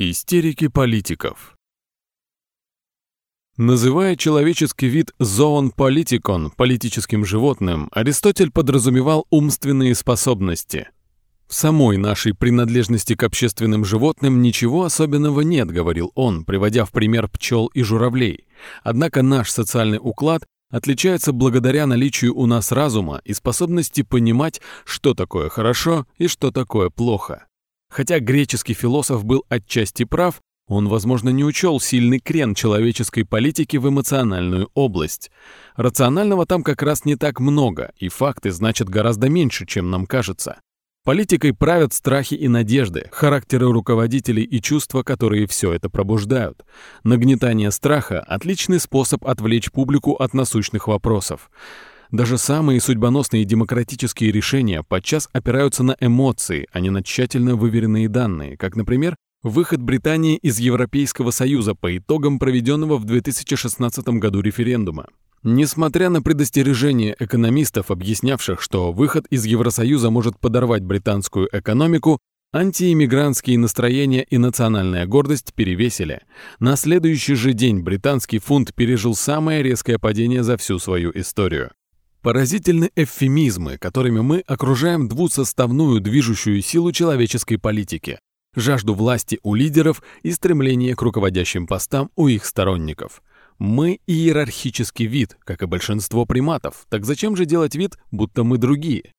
Истерики политиков. Называя человеческий вид зоон политикон политическим животным, Аристотель подразумевал умственные способности. В самой нашей принадлежности к общественным животным ничего особенного нет, говорил он, приводя в пример пчел и журавлей. Однако наш социальный уклад отличается благодаря наличию у нас разума и способности понимать, что такое хорошо и что такое плохо. Хотя греческий философ был отчасти прав, он, возможно, не учел сильный крен человеческой политики в эмоциональную область. Рационального там как раз не так много, и факты значат гораздо меньше, чем нам кажется. Политикой правят страхи и надежды, характеры руководителей и чувства, которые все это пробуждают. Нагнетание страха – отличный способ отвлечь публику от насущных вопросов. Даже самые судьбоносные демократические решения подчас опираются на эмоции, а не на тщательно выверенные данные, как, например, выход Британии из Европейского Союза по итогам проведенного в 2016 году референдума. Несмотря на предостережения экономистов, объяснявших, что выход из Евросоюза может подорвать британскую экономику, антииммигрантские настроения и национальная гордость перевесили. На следующий же день британский фунт пережил самое резкое падение за всю свою историю. Поразительны эвфемизмы, которыми мы окружаем двусоставную движущую силу человеческой политики, жажду власти у лидеров и стремление к руководящим постам у их сторонников. Мы иерархический вид, как и большинство приматов, так зачем же делать вид, будто мы другие?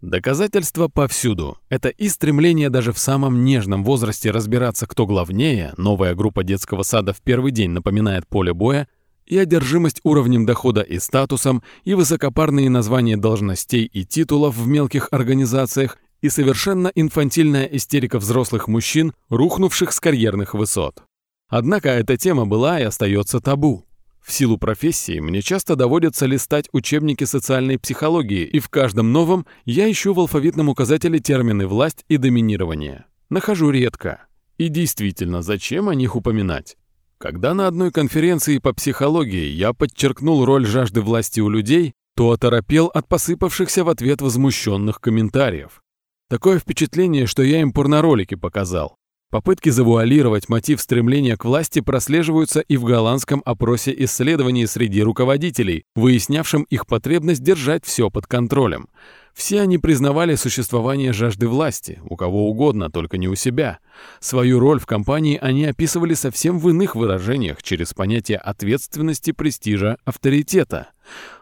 Доказательства повсюду. Это и стремление даже в самом нежном возрасте разбираться, кто главнее, новая группа детского сада в первый день напоминает поле боя, и одержимость уровнем дохода и статусом, и высокопарные названия должностей и титулов в мелких организациях, и совершенно инфантильная истерика взрослых мужчин, рухнувших с карьерных высот. Однако эта тема была и остается табу. В силу профессии мне часто доводится листать учебники социальной психологии, и в каждом новом я ищу в алфавитном указателе термины «власть» и «доминирование». Нахожу редко. И действительно, зачем о них упоминать? Когда на одной конференции по психологии я подчеркнул роль жажды власти у людей, то оторопел от посыпавшихся в ответ возмущенных комментариев. Такое впечатление, что я им порноролики показал. Попытки завуалировать мотив стремления к власти прослеживаются и в голландском опросе исследований среди руководителей, выяснявшем их потребность держать все под контролем. Все они признавали существование жажды власти, у кого угодно, только не у себя. Свою роль в компании они описывали совсем в иных выражениях, через понятие ответственности, престижа, авторитета.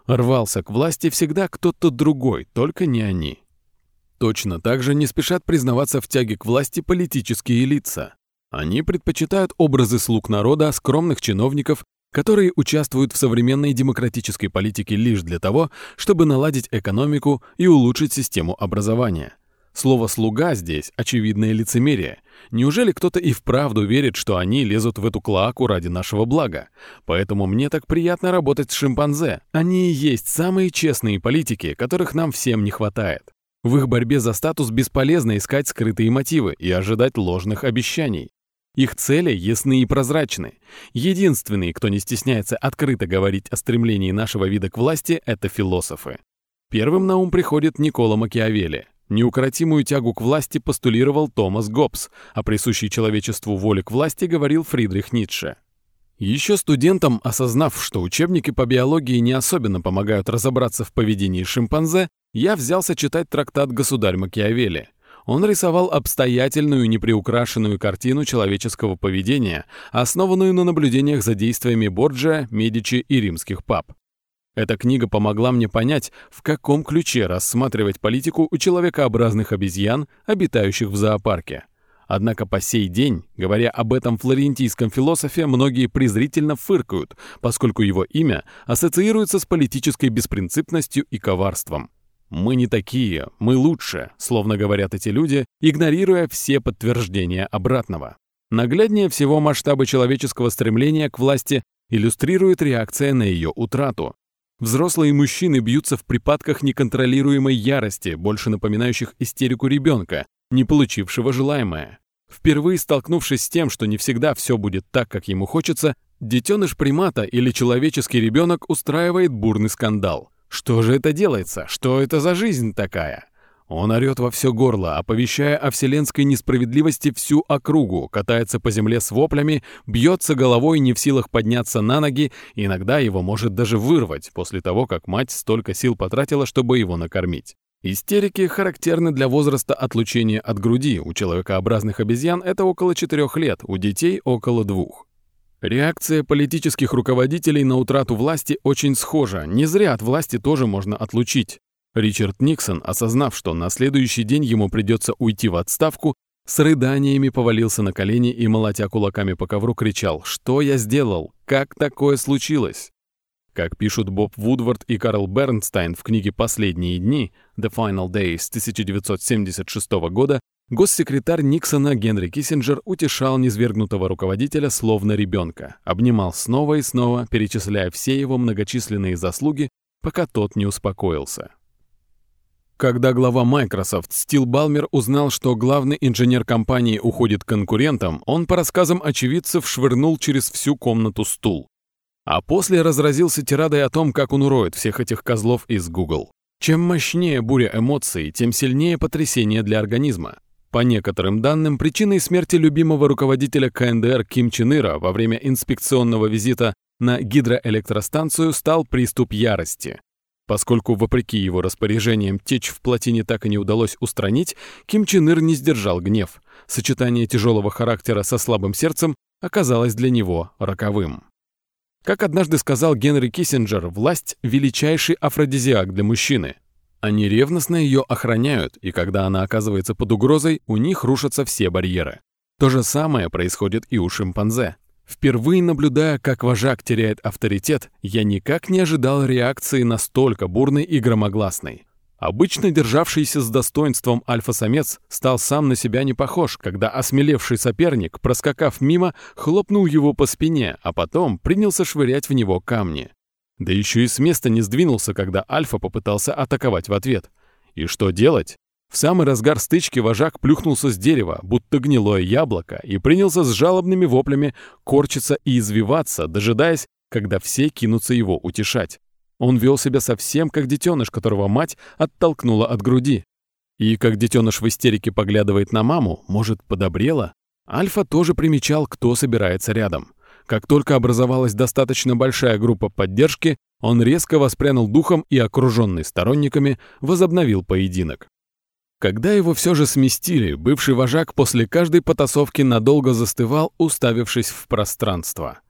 Рвался к власти всегда кто-то другой, только не они. Точно так же не спешат признаваться в тяге к власти политические лица. Они предпочитают образы слуг народа, скромных чиновников, которые участвуют в современной демократической политике лишь для того, чтобы наладить экономику и улучшить систему образования. Слово «слуга» здесь – очевидное лицемерие. Неужели кто-то и вправду верит, что они лезут в эту клоаку ради нашего блага? Поэтому мне так приятно работать с шимпанзе. Они и есть самые честные политики, которых нам всем не хватает. В их борьбе за статус бесполезно искать скрытые мотивы и ожидать ложных обещаний. Их цели ясны и прозрачны. Единственные, кто не стесняется открыто говорить о стремлении нашего вида к власти, это философы. Первым на ум приходит Никола Макиавелли. Неукротимую тягу к власти постулировал Томас Гоббс, а присущий человечеству воле к власти говорил Фридрих Ницше. Еще студентам, осознав, что учебники по биологии не особенно помогают разобраться в поведении шимпанзе, я взялся читать трактат «Государь Макиавелли». Он рисовал обстоятельную, неприукрашенную картину человеческого поведения, основанную на наблюдениях за действиями Борджиа, Медичи и римских пап. Эта книга помогла мне понять, в каком ключе рассматривать политику у человекообразных обезьян, обитающих в зоопарке. Однако по сей день, говоря об этом флорентийском философе, многие презрительно фыркают, поскольку его имя ассоциируется с политической беспринципностью и коварством. «Мы не такие, мы лучше», словно говорят эти люди, игнорируя все подтверждения обратного. Нагляднее всего масштабы человеческого стремления к власти иллюстрирует реакция на ее утрату. Взрослые мужчины бьются в припадках неконтролируемой ярости, больше напоминающих истерику ребенка, не получившего желаемое. Впервые столкнувшись с тем, что не всегда все будет так, как ему хочется, детеныш примата или человеческий ребенок устраивает бурный скандал. Что же это делается? Что это за жизнь такая? Он орёт во все горло, оповещая о вселенской несправедливости всю округу, катается по земле с воплями, бьется головой, не в силах подняться на ноги, иногда его может даже вырвать после того, как мать столько сил потратила, чтобы его накормить. Истерики характерны для возраста отлучения от груди. У человекообразных обезьян это около 4 лет, у детей около двух. Реакция политических руководителей на утрату власти очень схожа. Не зря от власти тоже можно отлучить. Ричард Никсон, осознав, что на следующий день ему придется уйти в отставку, с рыданиями повалился на колени и, молотя кулаками по ковру, кричал «Что я сделал? Как такое случилось?» Как пишут Боб Вудвард и Карл Бернстайн в книге «Последние дни» «The Final Days» 1976 года, госсекретарь Никсона Генри Киссинджер утешал низвергнутого руководителя словно ребенка, обнимал снова и снова, перечисляя все его многочисленные заслуги, пока тот не успокоился. Когда глава Microsoft Стил Балмер узнал, что главный инженер компании уходит конкурентам, он, по рассказам очевидцев, швырнул через всю комнату стул. А после разразился тирадой о том, как он уроет всех этих козлов из Google. Чем мощнее буря эмоций, тем сильнее потрясение для организма. По некоторым данным, причиной смерти любимого руководителя КНДР Ким Чен Ира во время инспекционного визита на гидроэлектростанцию стал приступ ярости. Поскольку, вопреки его распоряжениям, течь в плотине так и не удалось устранить, Ким Чен Ир не сдержал гнев. Сочетание тяжелого характера со слабым сердцем оказалось для него роковым. Как однажды сказал Генри Киссинджер, власть – величайший афродизиак для мужчины. Они ревностно ее охраняют, и когда она оказывается под угрозой, у них рушатся все барьеры. То же самое происходит и у шимпанзе. Впервые наблюдая, как вожак теряет авторитет, я никак не ожидал реакции настолько бурной и громогласной. Обычно державшийся с достоинством альфа-самец стал сам на себя не похож, когда осмелевший соперник, проскакав мимо, хлопнул его по спине, а потом принялся швырять в него камни. Да еще и с места не сдвинулся, когда альфа попытался атаковать в ответ. И что делать? В самый разгар стычки вожак плюхнулся с дерева, будто гнилое яблоко, и принялся с жалобными воплями корчиться и извиваться, дожидаясь, когда все кинутся его утешать. Он вел себя совсем как детеныш, которого мать оттолкнула от груди. И как детеныш в истерике поглядывает на маму, может, подобрела? Альфа тоже примечал, кто собирается рядом. Как только образовалась достаточно большая группа поддержки, он резко воспрянул духом и, окруженный сторонниками, возобновил поединок. Когда его все же сместили, бывший вожак после каждой потасовки надолго застывал, уставившись в пространство.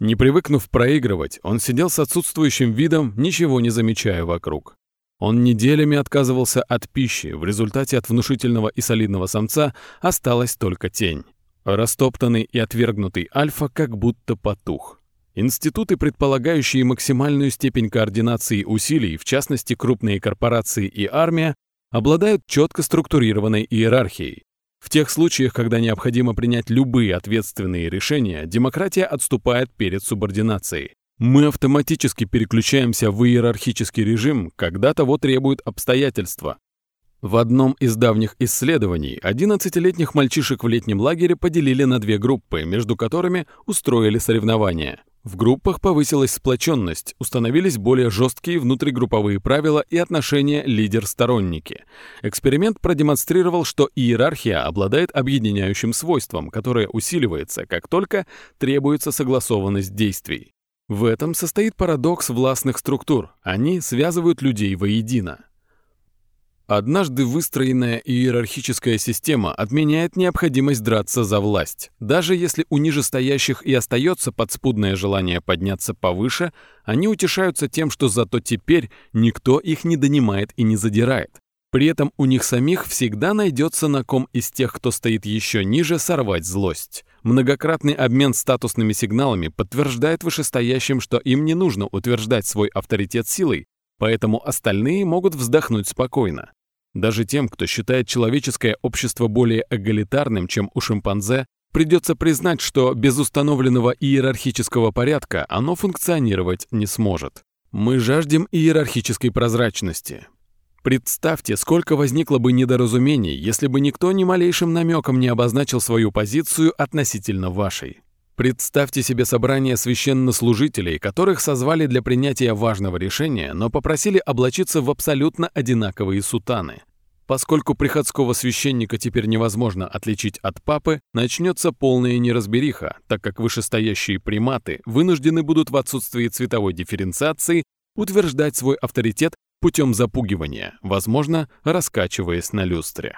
Не привыкнув проигрывать, он сидел с отсутствующим видом, ничего не замечая вокруг. Он неделями отказывался от пищи, в результате от внушительного и солидного самца осталась только тень. Растоптанный и отвергнутый альфа как будто потух. Институты, предполагающие максимальную степень координации усилий, в частности крупные корпорации и армия, обладают четко структурированной иерархией. В тех случаях, когда необходимо принять любые ответственные решения, демократия отступает перед субординацией. Мы автоматически переключаемся в иерархический режим, когда того требуют обстоятельства. В одном из давних исследований 11-летних мальчишек в летнем лагере поделили на две группы, между которыми устроили соревнования. В группах повысилась сплоченность, установились более жесткие внутригрупповые правила и отношения лидер-сторонники. Эксперимент продемонстрировал, что иерархия обладает объединяющим свойством, которое усиливается, как только требуется согласованность действий. В этом состоит парадокс властных структур. Они связывают людей воедино. Однажды выстроенная иерархическая система отменяет необходимость драться за власть. Даже если у нижестоящих и остается подспудное желание подняться повыше, они утешаются тем, что зато теперь никто их не донимает и не задирает. При этом у них самих всегда найдется на ком из тех, кто стоит еще ниже, сорвать злость. Многократный обмен статусными сигналами подтверждает вышестоящим, что им не нужно утверждать свой авторитет силой, поэтому остальные могут вздохнуть спокойно. Даже тем, кто считает человеческое общество более эгалитарным, чем у шимпанзе, придется признать, что без установленного иерархического порядка оно функционировать не сможет. Мы жаждем иерархической прозрачности. Представьте, сколько возникло бы недоразумений, если бы никто ни малейшим намеком не обозначил свою позицию относительно вашей. Представьте себе собрание священнослужителей, которых созвали для принятия важного решения, но попросили облачиться в абсолютно одинаковые сутаны. Поскольку приходского священника теперь невозможно отличить от папы, начнется полная неразбериха, так как вышестоящие приматы вынуждены будут в отсутствии цветовой дифференциации утверждать свой авторитет путем запугивания, возможно, раскачиваясь на люстре.